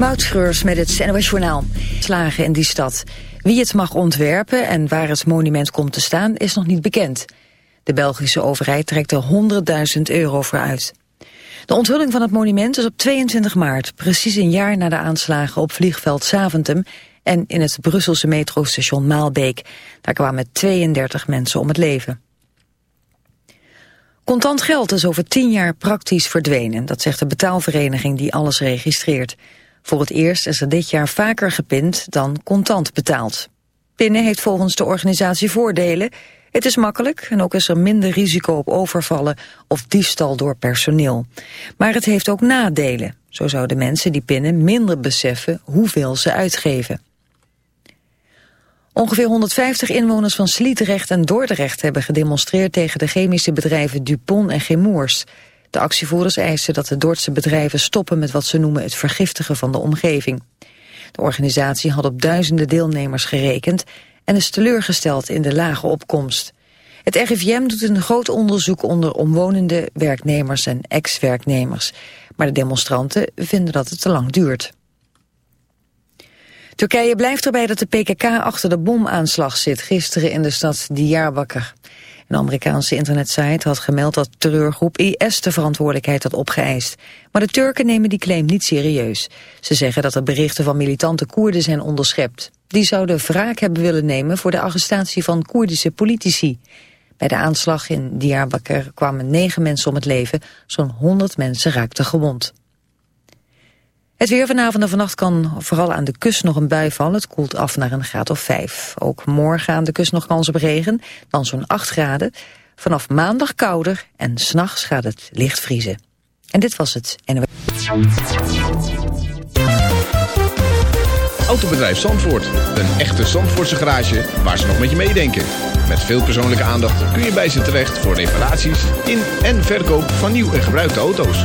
Moutschreurs met het NOS Journaal. Slagen in die stad. Wie het mag ontwerpen en waar het monument komt te staan is nog niet bekend. De Belgische overheid trekt er 100.000 euro voor uit. De onthulling van het monument is op 22 maart, precies een jaar na de aanslagen op vliegveld Zaventem en in het Brusselse metrostation Maalbeek. Daar kwamen 32 mensen om het leven. Contant geld is over 10 jaar praktisch verdwenen, dat zegt de betaalvereniging die alles registreert. Voor het eerst is er dit jaar vaker gepind dan contant betaald. Pinnen heeft volgens de organisatie voordelen. Het is makkelijk en ook is er minder risico op overvallen of diefstal door personeel. Maar het heeft ook nadelen. Zo zouden mensen die pinnen minder beseffen hoeveel ze uitgeven. Ongeveer 150 inwoners van Sliedrecht en Dordrecht hebben gedemonstreerd tegen de chemische bedrijven Dupont en Chemours. De actievoerders eisen dat de Dordtse bedrijven stoppen met wat ze noemen het vergiftigen van de omgeving. De organisatie had op duizenden deelnemers gerekend en is teleurgesteld in de lage opkomst. Het RIVM doet een groot onderzoek onder omwonende werknemers en ex-werknemers. Maar de demonstranten vinden dat het te lang duurt. Turkije blijft erbij dat de PKK achter de bomaanslag zit gisteren in de stad Diyarbakir. Een Amerikaanse internetsite had gemeld dat terreurgroep IS de verantwoordelijkheid had opgeëist. Maar de Turken nemen die claim niet serieus. Ze zeggen dat er berichten van militante Koerden zijn onderschept. Die zouden wraak hebben willen nemen voor de arrestatie van Koerdische politici. Bij de aanslag in Diyarbakir kwamen negen mensen om het leven. Zo'n honderd mensen raakten gewond. Het weer vanavond en vannacht kan vooral aan de kust nog een bui vallen. Het koelt af naar een graad of vijf. Ook morgen aan de kust nog kans op regen, dan zo'n 8 graden. Vanaf maandag kouder en s'nachts gaat het licht vriezen. En dit was het. Autobedrijf Zandvoort. Een echte Zandvoortse garage waar ze nog met je meedenken. Met veel persoonlijke aandacht kun je bij ze terecht voor reparaties in en verkoop van nieuw en gebruikte auto's.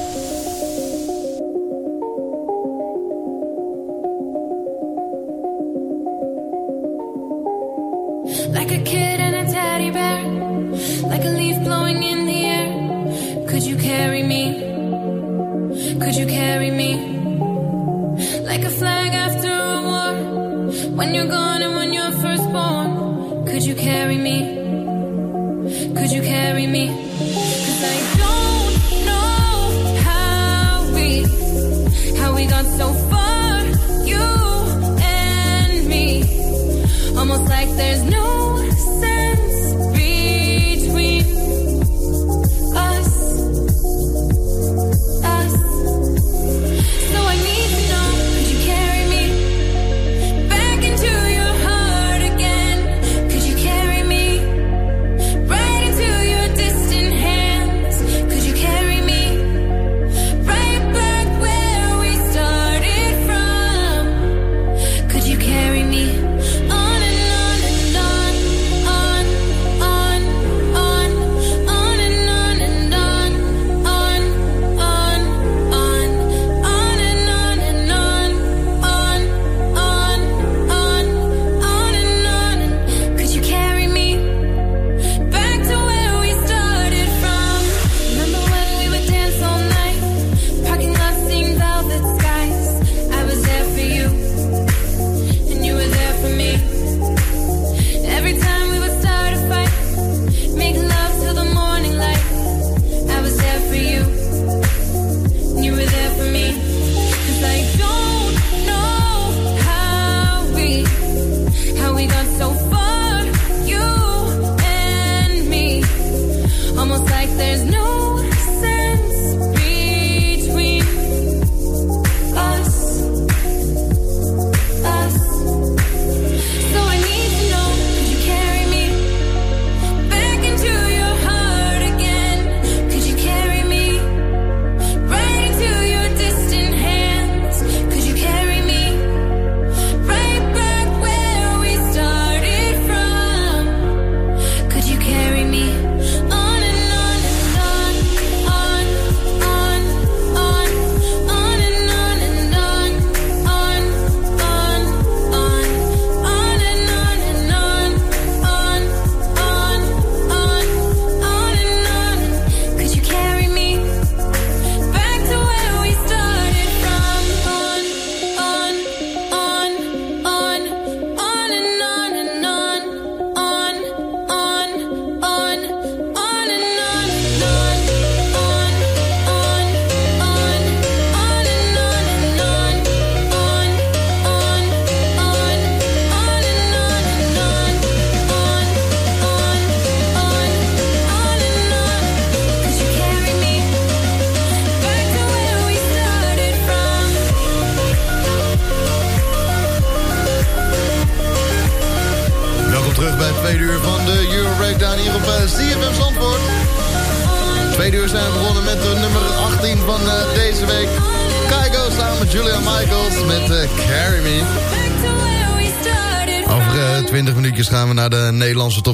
In the air. Could you carry me? Could you carry me? Like a flag after a war, when you're gone and when you're first born. Could you carry me? Could you carry me? 'Cause I don't know how we, how we got so far,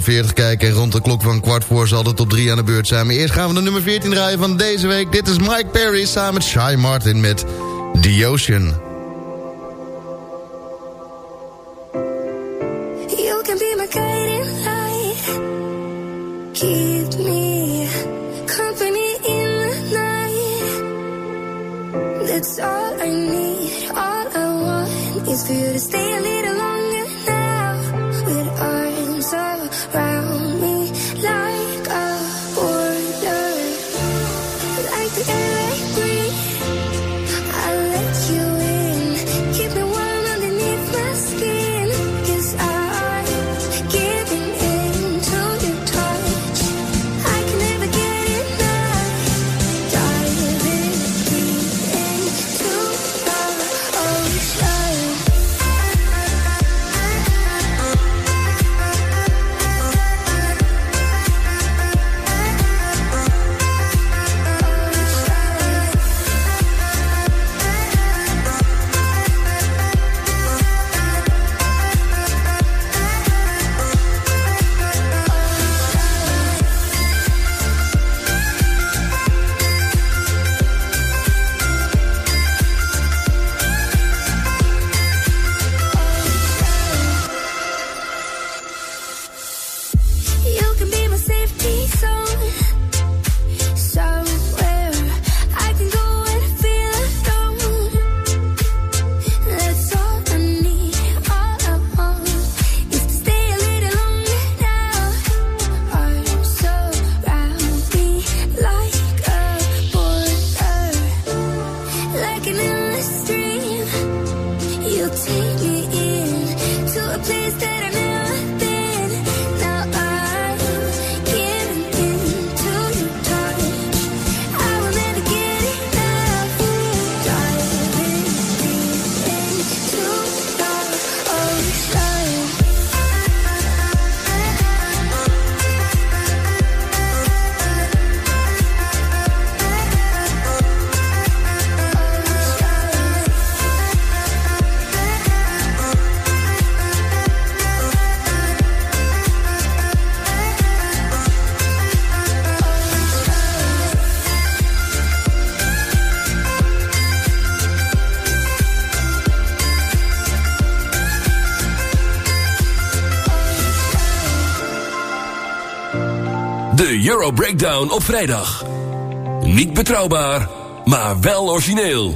40 kijken. En rond de klok van kwart voor zal de top 3 aan de beurt zijn. Maar eerst gaan we de nummer 14 draaien van deze week. Dit is Mike Perry samen met Shy Martin met The Ocean. Euro Breakdown op vrijdag. Niet betrouwbaar, maar wel origineel.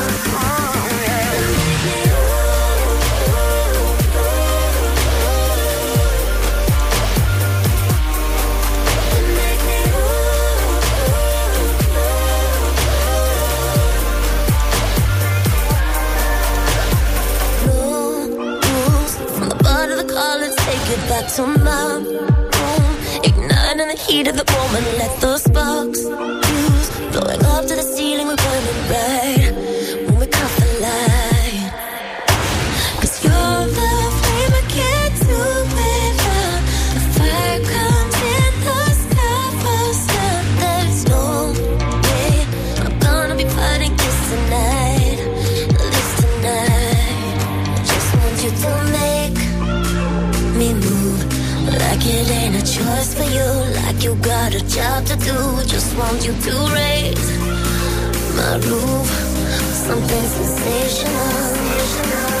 back to my room. Ignite in the heat of the moment, let those sparks. just want you to raise my roof, something sensational.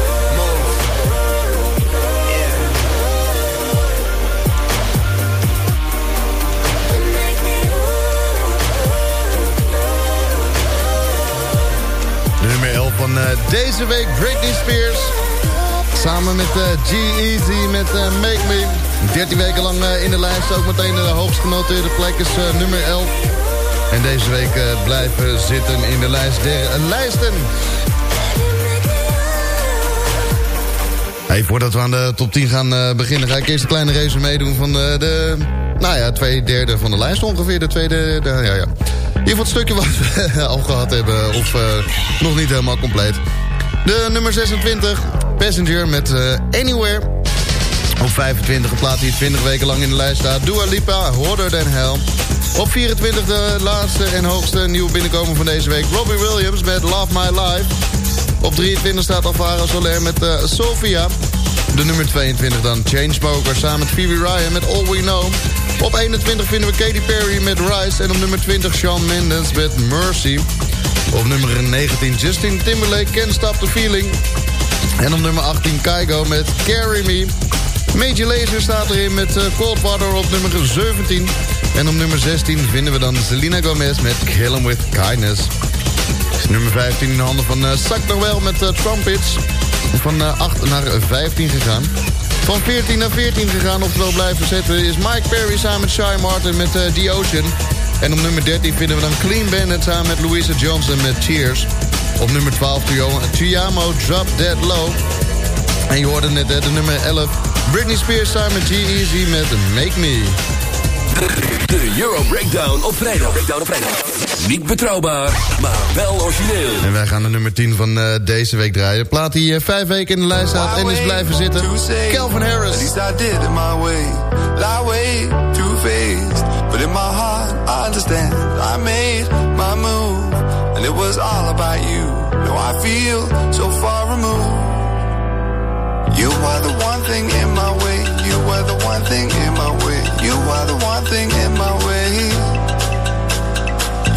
van eh, deze week, Britney Spears. Samen met eh, G-Eazy met eh, Make Me. 13 weken lang in de lijst. Ook meteen de hoogst genoteerde plek is nummer 11. En deze week blijven zitten in de lijst der lijsten. Hey, voordat we aan de top 10 gaan beginnen... ga ik eerst een kleine resume doen van de, de... Nou ja, twee derde van de lijst ongeveer. De tweede... De, ja, ja. Ieder het stukje wat we al gehad hebben. Of eh, nog niet helemaal compleet. De nummer 26, Passenger met eh, Anywhere. Op 25 plaat die 20 weken lang in de lijst staat. Dua Lipa, Harder Than Hell. Op 24 de laatste en hoogste nieuwe binnenkomen van deze week. Robbie Williams met Love My Life. Op 23 staat Alvaro Soler met eh, Sofia. De nummer 22 dan Chainsmokers samen met Phoebe Ryan met All We Know. Op 21 vinden we Katy Perry met Rise. En op nummer 20 Shawn Mendes met Mercy. Op nummer 19 Justin Timberlake, Can't Stop the Feeling. En op nummer 18 Kygo met Carry Me. Major Lazer staat erin met eh, Cold Water op nummer 17. En op nummer 16 vinden we dan Selena Gomez met Kill 'Em With Kindness. Nummer 15 in de handen van uh, Zak Noel met uh, Trumpets. Van uh, 8 naar 15 gegaan. Van 14 naar 14 gegaan, oftewel blijven zetten... is Mike Perry samen met Shy Martin met uh, The Ocean. En op nummer 13 vinden we dan Clean Bandit samen met Louisa Johnson met Cheers. Op nummer 12 Tuyamo Drop Dead Low. En je hoorde net de nummer 11 Britney Spears samen met G-Eazy met Make Me. De Euro Breakdown op vrijdag. Breakdown op vrijdag. Niet betrouwbaar, maar wel origineel. En wij gaan de nummer 10 van uh, deze week draaien. De plaat die uh, vijf weken in de lijst staat en is blijven zitten. Calvin Harris. At least I did it my way. Lie way, two-faced. But in my heart, I understand. I made my move. And it was all about you. Now I feel so far removed. You are the one thing in my way. You are the one thing in my way. You are the one thing in my way.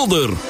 Mulder.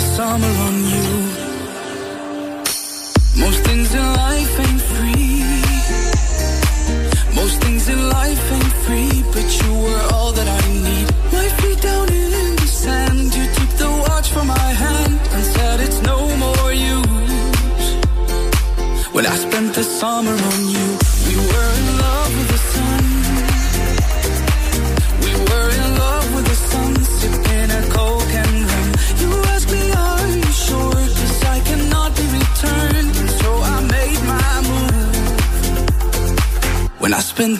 Summer on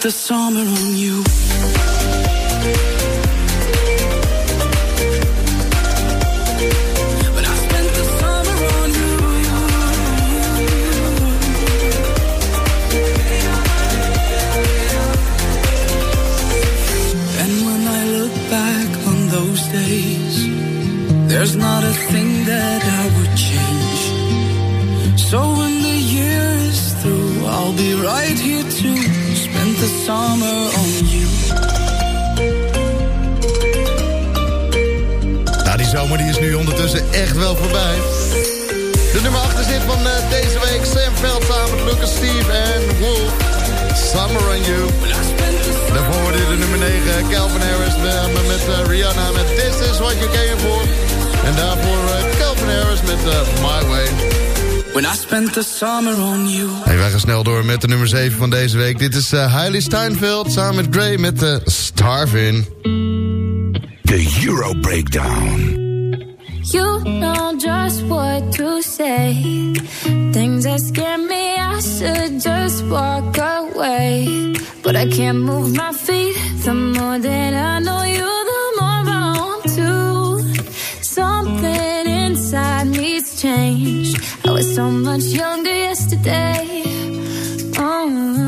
the summer on you. Summer on you. Nou, die zomer die is nu ondertussen echt wel voorbij. De nummer 8 is dit van eh, deze week. Sam Veld samen met Lucas, Steve en Wolf. Summer on You. Daarvoor hoorde de nummer 9, Calvin Harris met, met eh, Rihanna met This Is What You Came For. En daarvoor eh, Calvin Harris met eh, My Way. When I spent the summer on you. Hey, wij gaan snel door met de nummer 7 van deze week. Dit is uh, Hailey Steinfeld samen met Gray met de Starvin. De Euro Breakdown. You know just what to say. Things that scare me, I should just walk away. But I can't move my feet. The more that I know you, me's changed. I was so much younger yesterday. Oh.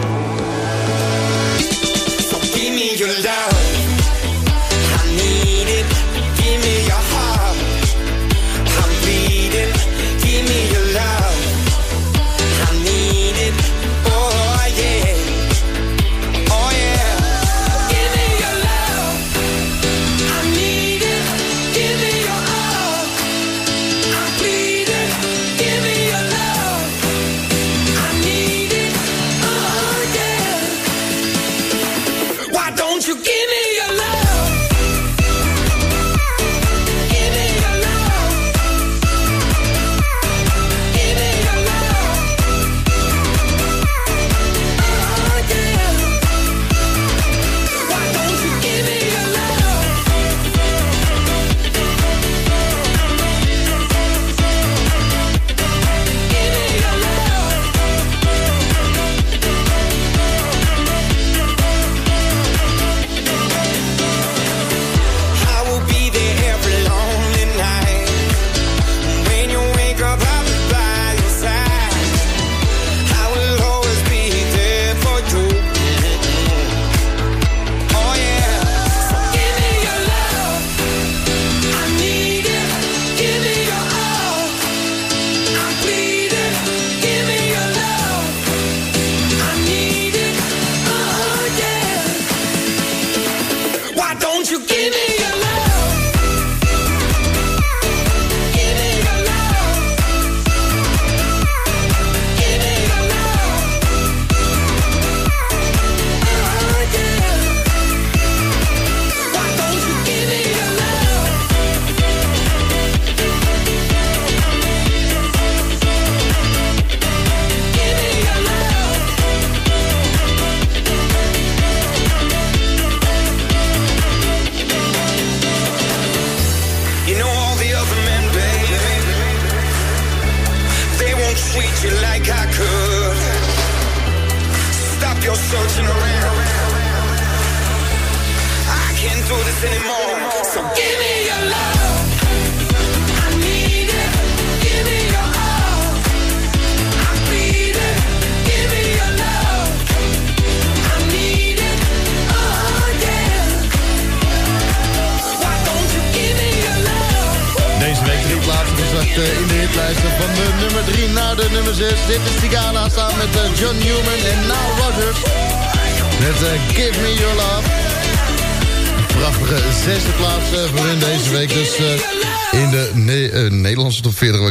So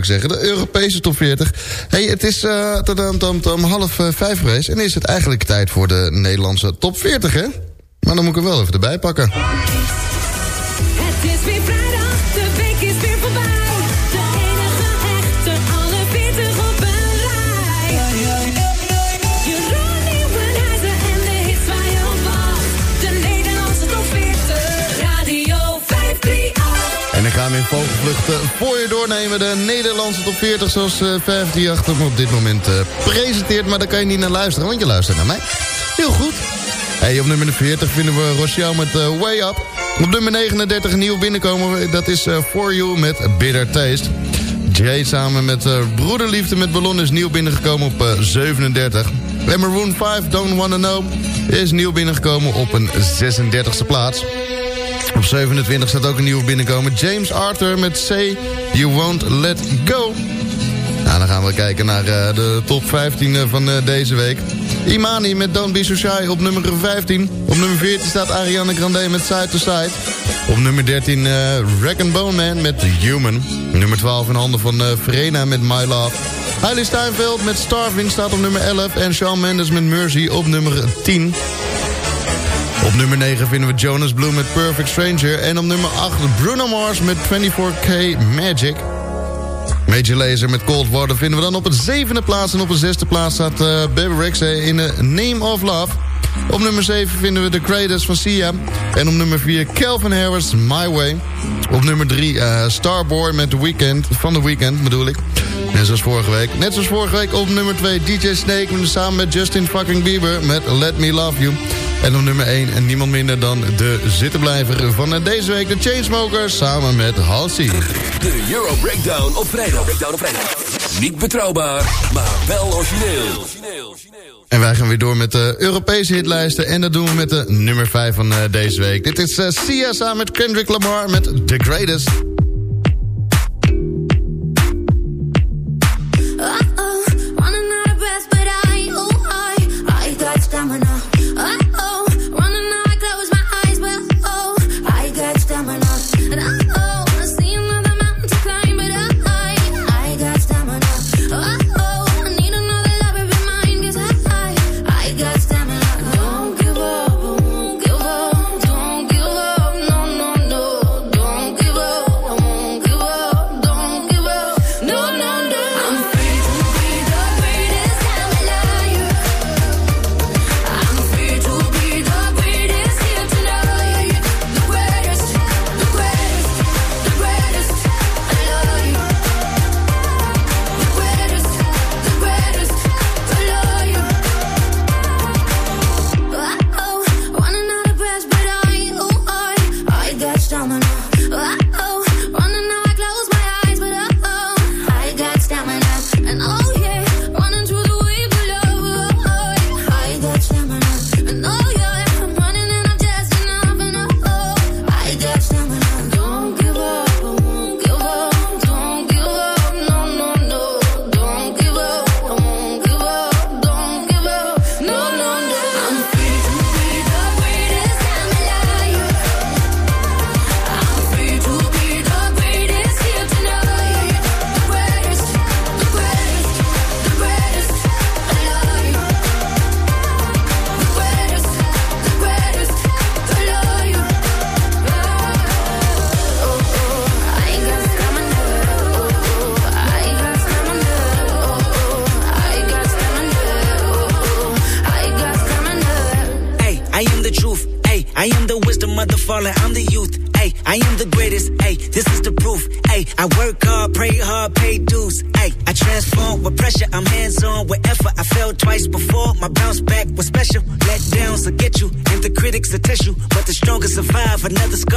ik zeggen. De Europese top 40. Hey, het is tadam, tam, tam, half eh, vijf geweest. En is het eigenlijk tijd voor de Nederlandse top 40, hè? Maar dan moet ik hem wel even erbij pakken. Het is weer vrijdag, de week is weer voorbij. 538. En ik ga hem in vogelvlucht eh, voor je doornemen. De Nederlandse top 40 zoals eh 538 hem op dit moment eh, presenteert. Maar daar kan je niet naar luisteren, want je luistert naar mij. Heel goed. Hey, op nummer 40 vinden we Rochelle met eh, Way Up. Op nummer 39 nieuw binnenkomen. Dat is eh, For You met Bitter Taste. Jay samen met eh, Broederliefde met Ballon is nieuw binnengekomen op eh, 37. En Maroon 5, Don't Wanna Know, is nieuw binnengekomen op een 36e plaats. Op 27 staat ook een nieuwe binnenkomen. James Arthur met Say You Won't Let Go. Nou, dan gaan we kijken naar eh, de top 15 eh, van eh, deze week. Imani met Don't Be So Shy op nummer 15. Op nummer 14 staat Ariana Grande met Side to Side. Op nummer 13 eh Rack and Bone Man met Human. Nummer 12 in handen van Verena met My Love. Hailey Steinfeld met Starving staat op nummer 11. En Shawn Mendes met Mercy op nummer 10. Op nummer 9 vinden we Jonas Blue met Perfect Stranger. En op nummer 8 Bruno Mars met 24K Magic. Major Lazer met Cold Water vinden we dan op het zevende plaats. En op de zesde plaats staat uh, Baby Rex in The Name of Love. Op nummer 7 vinden we The Greatest van Sia. En op nummer 4 Calvin Harris, My Way. Op nummer 3 uh, Starboy met The Weekend, van The Weekend bedoel ik. Net zoals vorige week. Net zoals vorige week op nummer 2 DJ Snake samen met Justin fucking Bieber met Let Me Love You. En op nummer 1 en niemand minder dan de zittenblijver van deze week, de Chainsmokers, samen met Halsey. De Euro Breakdown op vrijdag. Breakdown op vrijdag. Niet betrouwbaar, maar wel origineel. En wij gaan weer door met de Europese hitlijsten. En dat doen we met de nummer 5 van uh, deze week. Dit is uh, Sia samen met Kendrick Lamar met The Greatest.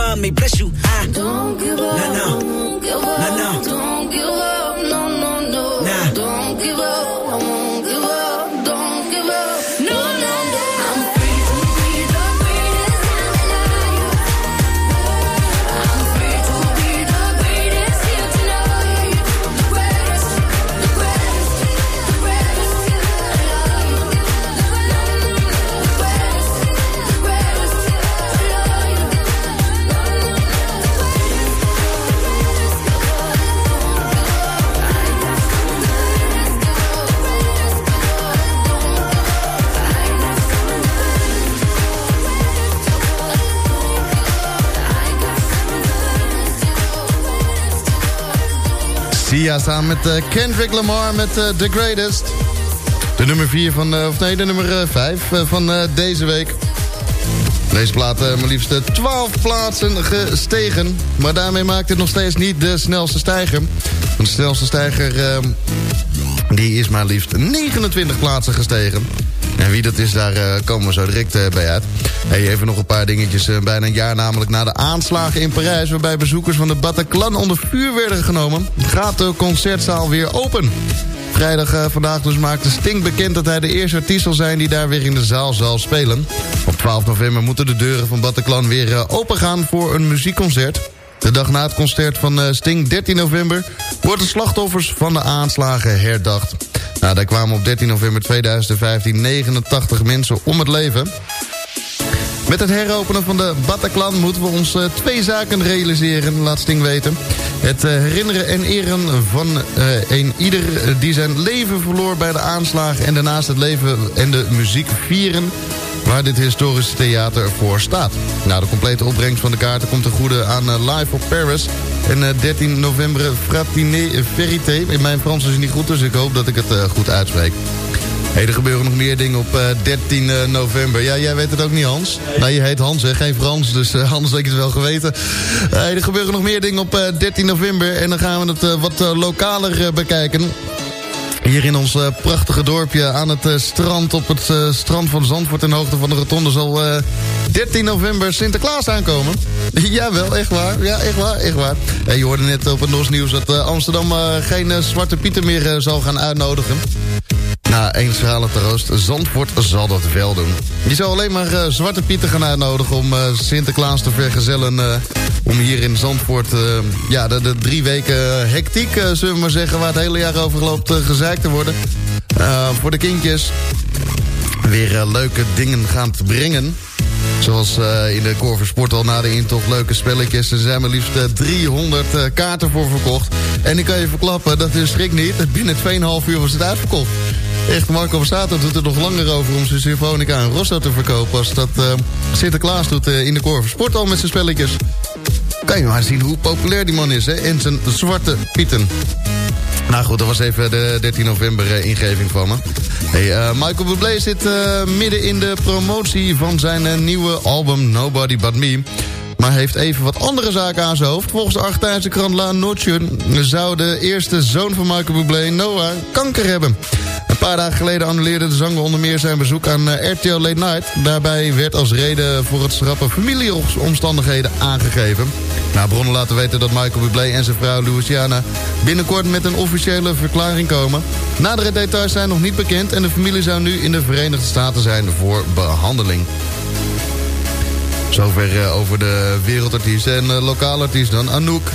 God may bless you. I don't give up. Nah, no. No. Nah, no. Don't give up. No, no, no. Nah. Don't give up. Sia samen met uh, Kendrick Lamar met uh, The Greatest. De nummer 4 van, uh, of nee, de nummer 5 van deze week. Deze plaat maar liefst 12 plaatsen gestegen. Maar daarmee maakt het nog steeds niet de snelste stijger. De snelste stijger ehm, die is maar liefst 29 plaatsen gestegen. En wie dat is, daar uh, komen we zo direct uh, bij uit. Even nog een paar dingetjes. Uh, bijna een jaar namelijk na de aanslagen in Parijs... waarbij bezoekers van de Bataclan onder vuur werden genomen... gaat de concertzaal weer open. Vrijdag vandaag dus maakte Sting bekend dat hij de eerste artiest zal zijn... die daar weer in de zaal zal spelen. Op 12 november moeten de deuren van Bataclan weer opengaan voor een muziekconcert. De dag na het concert van Sting, 13 november... worden de slachtoffers van de aanslagen herdacht. Nou, daar kwamen op 13 november 2015 89 mensen om het leven. Met het heropenen van de Bataclan moeten we ons uh, twee zaken realiseren, laat Sting weten. Het uh, herinneren en eren van uh, een ieder die zijn leven verloor bij de aanslagen... en daarnaast het leven en de muziek vieren waar dit historische theater voor staat. Nou, de complete opbrengst van de kaarten komt ten goede aan Live op Paris... En eh, 13 november Fratiné Verité. In mijn Frans is het niet goed, dus ik hoop dat ik het eh, goed uitspreek. Hey, er gebeuren nog meer dingen op eh, 13 eh, november. Ja, jij weet het ook niet, Hans. Nee, je heet Hans, hè? geen Frans, dus eh, had ik het wel geweten. Hey, er gebeuren nog meer dingen op eh, 13 november. En dan gaan we het eh, wat eh, lokaler eh, bekijken. Hier in ons eh, prachtige dorpje aan het eh, strand... op het eh, strand van Zandvoort in hoogte van de rotonde... zal eh, 13 november Sinterklaas aankomen. Jawel, echt waar. Ja, echt waar, echt waar. Je hoorde net op het NOS Nieuws dat Amsterdam geen Zwarte Pieten meer zal gaan uitnodigen. Na één schrale troost, Zandvoort zal dat wel doen. Je zou alleen maar eh, Zwarte Pieten gaan uitnodigen om eh, Sinterklaas te vergezellen... eh, om hier in Zandvoort, ja, de, drie weken hectiek, zullen we maar zeggen... waar het hele jaar over loopt, gezeikt te worden. Voor de kindjes weer leuke dingen gaan te brengen. Zoals in de Corver Sporthal na de intocht leuke spelletjes. Er zijn maar liefst eh, 300 eh, kaarten voor verkocht. En ik kan je verklappen, dat is schrik niet. Binnen 2,5 uur was het uitverkocht. Echt, Marco Verstato doet er nog langer over om zijn symfonica en Rosso te verkopen... als dat eh, Sinterklaas doet eh, in de Corver Sporthal met zijn spelletjes. Kan je maar zien hoe populair die man is, hè? En zijn zwarte pieten. Nou goed, dat was even de 13 november eh, ingeving van me. Hey, Michael Bublé zit midden in de promotie van zijn nieuwe album Nobody But Me. Maar heeft even wat andere zaken aan zijn hoofd. Volgens de Argentijnse krant La Noche zou de eerste zoon van Michael Bublé, Noah, kanker hebben. Een paar dagen geleden annuleerde de zanger onder meer zijn bezoek aan eh, RTL Late Night. Daarbij werd als reden voor het schrappen familieomstandigheden aangegeven. Nou, bronnen laten weten dat Michael Bublé en zijn vrouw Louisiana binnenkort met een officiële verklaring komen. Nadere details zijn nog niet bekend en de familie zou nu in de Verenigde Staten zijn voor behandeling. Zover eh, over de wereldartiest en uh, lokale artiest dan. Anouk.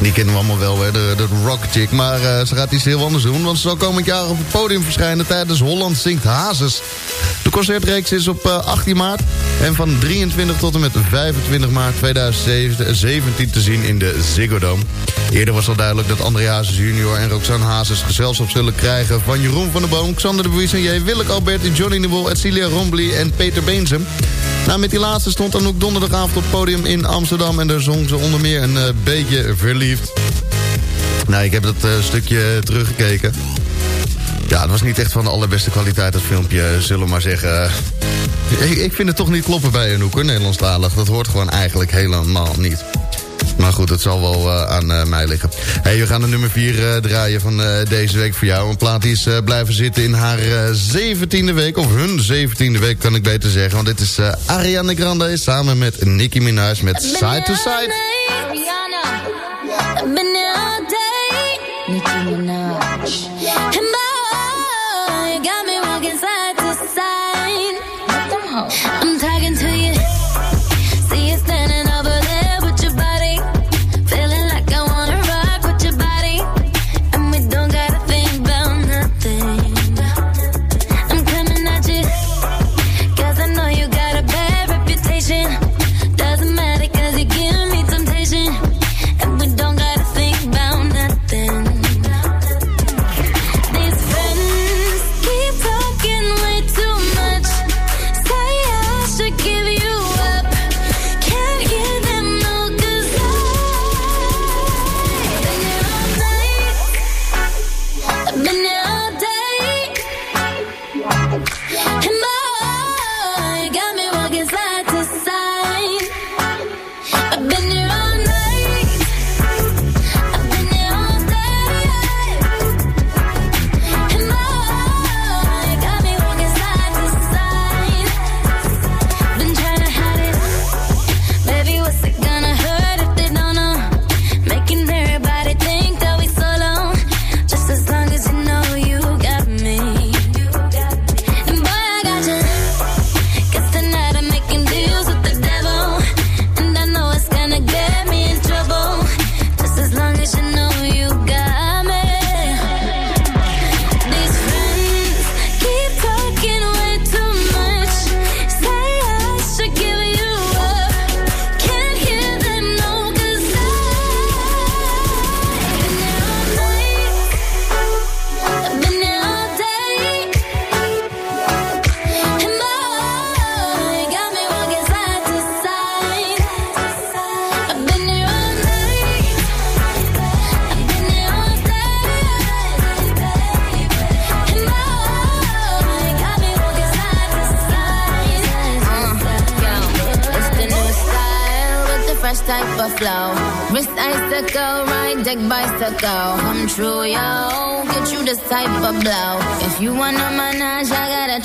Die kennen we allemaal wel, hè, de, de rock chick. Maar uh, ze gaat iets heel anders doen, want ze zal komend jaar op het podium verschijnen... tijdens Holland Zingt Hazes. De concertreeks is op uh, 18 maart en van 23 tot en met 25 maart 2017 te zien in de Ziggo Dome. Eerder was al duidelijk dat André Hazes junior en Roxanne Hazes gezelschap zullen krijgen... van Jeroen van der Boom, Xander de Buis en J. Willeke Alberti, Johnny de Wol, Edcilia Rombly en Peter Beensem. Nou, met die laatste stond dan ook donderdagavond op het podium in Amsterdam... en daar zong ze onder meer een uh, beetje verliefd. Nou, ik heb dat uh, stukje teruggekeken. Ja, het was niet echt van de allerbeste kwaliteit, dat filmpje, zullen we maar zeggen. Ik, ik vind het toch niet kloppen bij Anouk, hoor, Nederlandstalig. Dat hoort gewoon eigenlijk helemaal niet. Maar goed, het zal wel uh, aan uh, mij liggen. Hey, we gaan de nummer 4 uh, draaien van deze week voor jou. Een plaat die is blijven zitten in haar zeventiende week. Of hun zeventiende week, kan ik beter zeggen. Want dit is Ariana Grande samen met Nicki Minaj met Side to Side. Ariana, Minaj.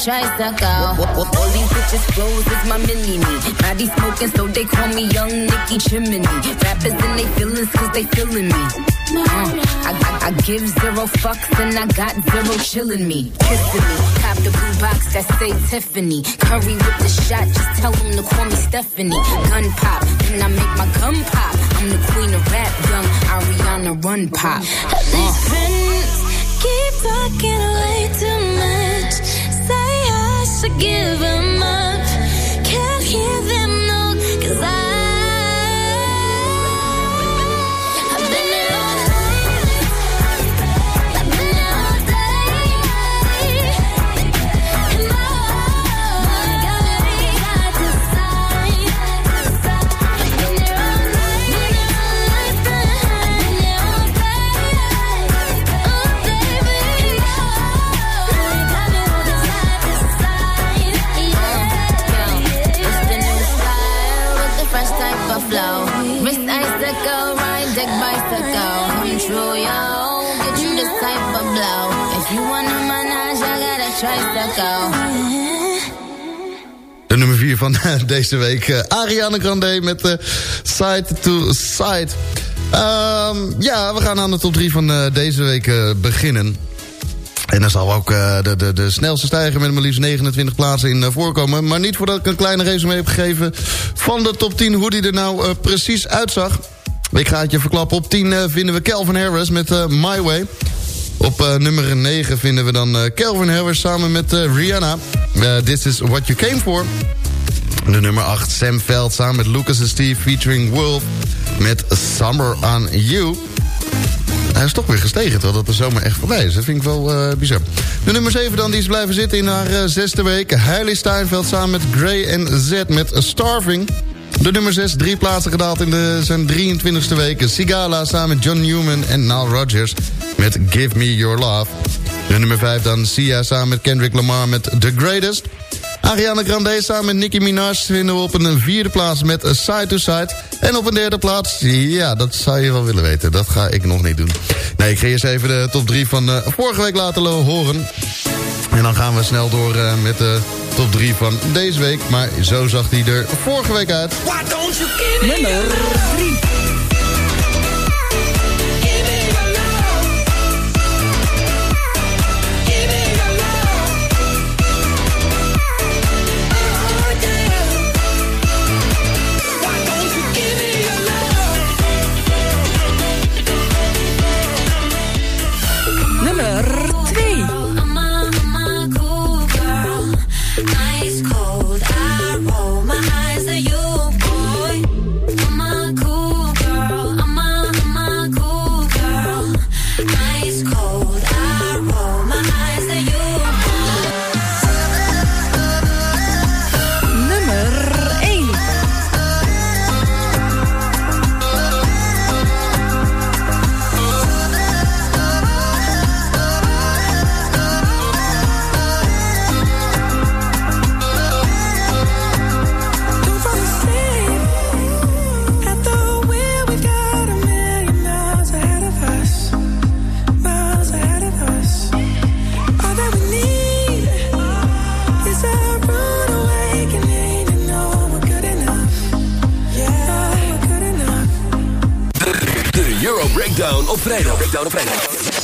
Got a tricycle. All these bitches flows is my mini me. Body smoking, so they call me Young Nicky Chimney. Rappers and they feelings, cause they feeling me. Uh, I, I, I give zero fucks and I got zero chillin' me. Kissing me. Cop the blue box that say Tiffany. Curry with the shot, just tell them to call me Stephanie. Gun pop, then I make my gun pop. I'm the queen of rap, young Ariana Run Pop. These friends keep talking way too. I give them up. Can't hear them no, cause I. De nummer 4 van deze week. eh, Ariana Grande met eh, Side to Side. Ehm, ja, we gaan aan de top 3 van eh, deze week eh, beginnen. En dan zal ook eh, de, de, de snelste stijger met maar liefst 29 plaatsen in eh, voorkomen. Maar niet voordat ik een kleine resume heb gegeven van de top 10... hoe die er nou eh, precies uitzag. Ik ga het je verklappen. Op 10 eh, vinden we Calvin Harris met eh, My Way. Op eh, nummer 9 vinden we dan eh, Calvin Harris samen met eh, Rihanna. Eh, This is What You Came For. De nummer 8 Sam Veld samen met Lucas en Steve featuring Wolf met Summer on You. Hij is toch weer gestegen, terwijl dat de zomer echt voorbij is. Dat vind ik wel eh, bizar. De nummer 7 dan, die is blijven zitten in haar eh, zesde week. Hailey Steinfeld samen met Gray en Z met Starving. De nummer 6, drie plaatsen gedaald in de, zijn 23e week. Sigala samen met John Newman en Nile Rodgers met Give Me Your Love. De nummer 5 dan Sia samen met Kendrick Lamar met The Greatest. Ariana Grande samen met Nicki Minaj vinden we op een vierde plaats met Side to Side. En op een derde plaats, ja, dat zou je wel willen weten. Dat ga ik nog niet doen. Nee, ik ga eerst even de top 3 van uh, vorige week laten horen. En dan gaan we snel door uh, met de top 3 van deze week. Maar zo zag die er vorige week uit. Nummer 3. Euro Breakdown op vrijdag.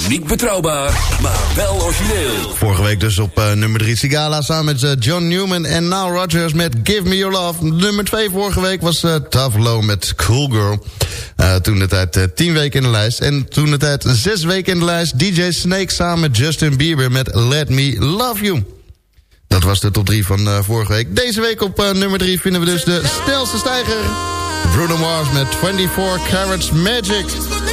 Niet betrouwbaar, maar wel origineel. Vorige week dus op uh, nummer 3 Sigala samen met uh, John Newman en Nile Rodgers met Give Me Your Love. Nummer 2 vorige week was uh, Tough Low met Cool Girl. toen de tijd 10 weken in de lijst. En toen de tijd 6 weken in de lijst DJ Snake samen met Justin Bieber met Let Me Love You. Dat was de top 3 van vorige week. Deze week op nummer 3 vinden we dus de snelste stijger. Bruno Mars met 24 Carats Magic.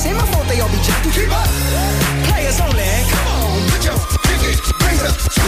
This ain't my fault they all be jacking. Keep up. Players only. Come on, put your pinky raise up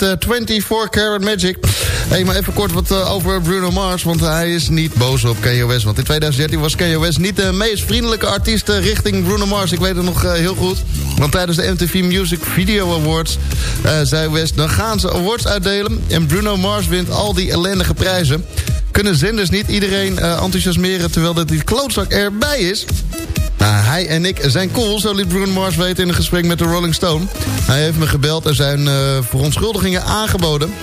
met eh, 24 Karat Magic. Hey, maar even kort wat eh, over Bruno Mars, want hij is niet boos op Kanye West. Want in 2013 was Kanye West niet de meest vriendelijke artiest eh, richting Bruno Mars. Ik weet het nog eh, heel goed. Want tijdens de MTV Music Video Awards eh, zei West... dan gaan ze awards uitdelen en Bruno Mars wint al die ellendige prijzen. Kunnen zenders niet iedereen eh, enthousiasmeren terwijl dat die klootzak erbij is... Nou, hij en ik zijn cool, zo liet Bruno Mars weten in een gesprek met de Rolling Stone. Hij heeft me gebeld en zijn uh, verontschuldigingen aangeboden.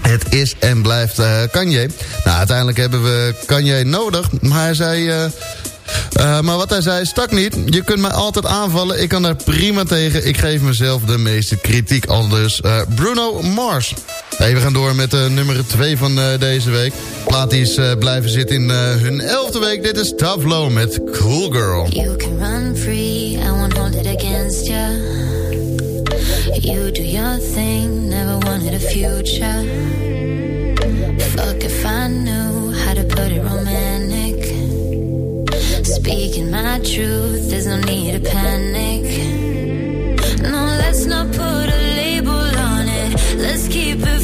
Het is en blijft uh, Kanye. Nou, uiteindelijk hebben we Kanye nodig. Maar hij zei... Uh, maar wat hij zei stak niet. Je kunt mij altijd aanvallen. Ik kan er prima tegen. Ik geef mezelf de meeste kritiek. Al dus Bruno Mars. Hey, we gaan door met uh, nummer 2 van uh, deze week. Plaat is uh, blijven zitten in hun elfde week. Dit is Low met Cool Girl. You can run free, I won't hold it against you. You do your thing, never wanted a future. Fuck if I knew how to put it romantic. Speaking my truth, there's no need to panic. No, let's not put a label on it. Let's keep it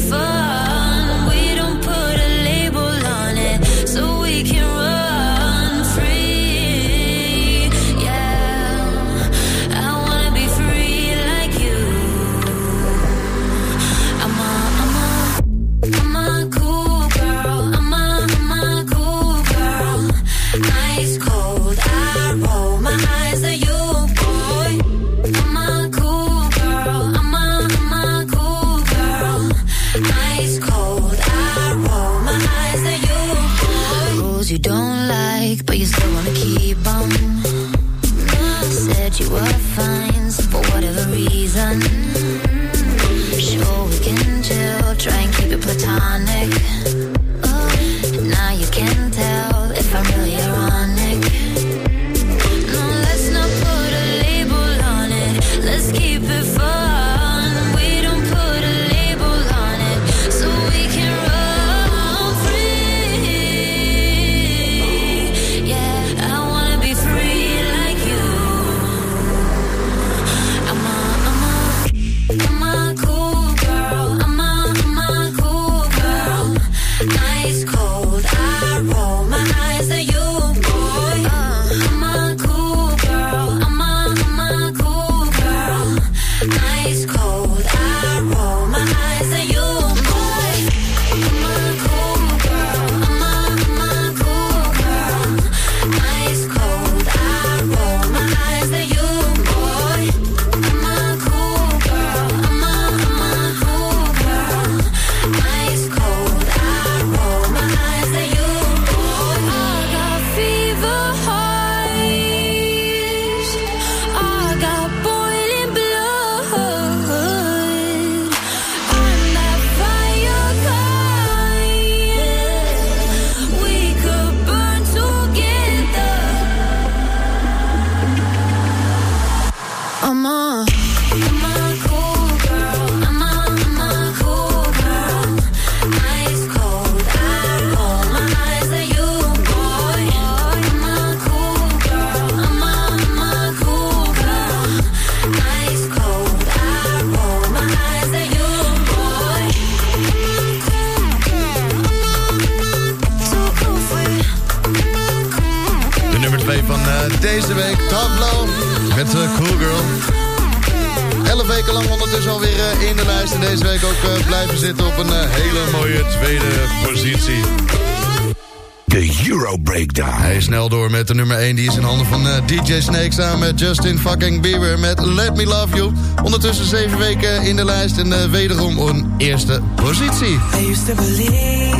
de nummer 1 die is in handen van eh, uh, DJ Snake samen met Justin fucking Bieber met Let Me Love You. Ondertussen 7 weken in de lijst en uh, wederom een eerste positie. I used to believe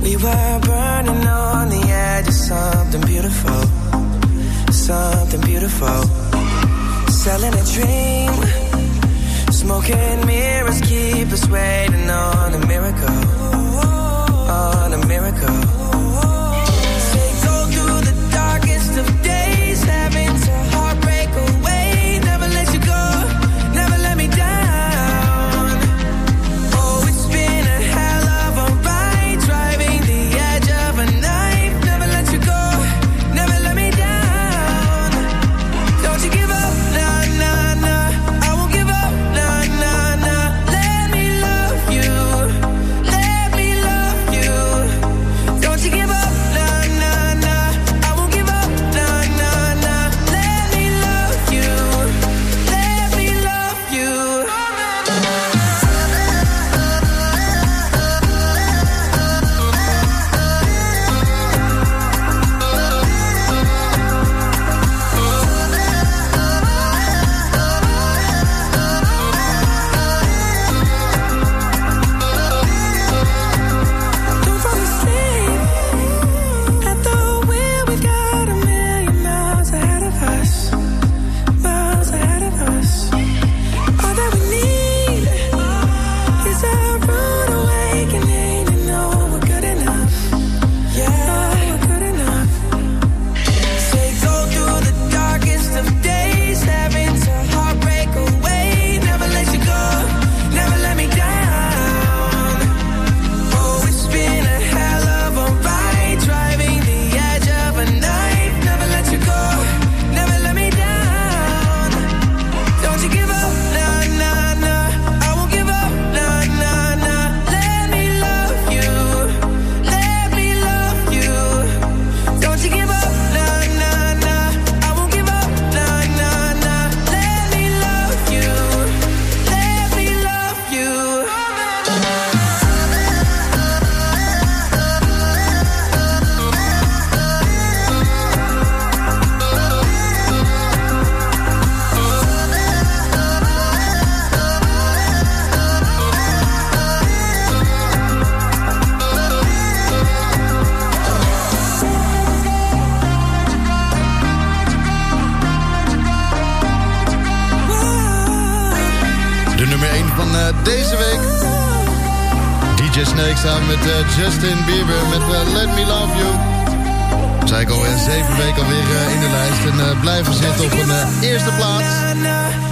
we were burning on the edge of something beautiful. Something beautiful. Selling a dream. Smoking mirrors keep us waiting on a miracle. On a miracle. week samen met eh, Justin Bieber met eh, Let Me Love You. Zij ik al in zeven weken alweer in de lijst en blijven zitten op een eerste plaats.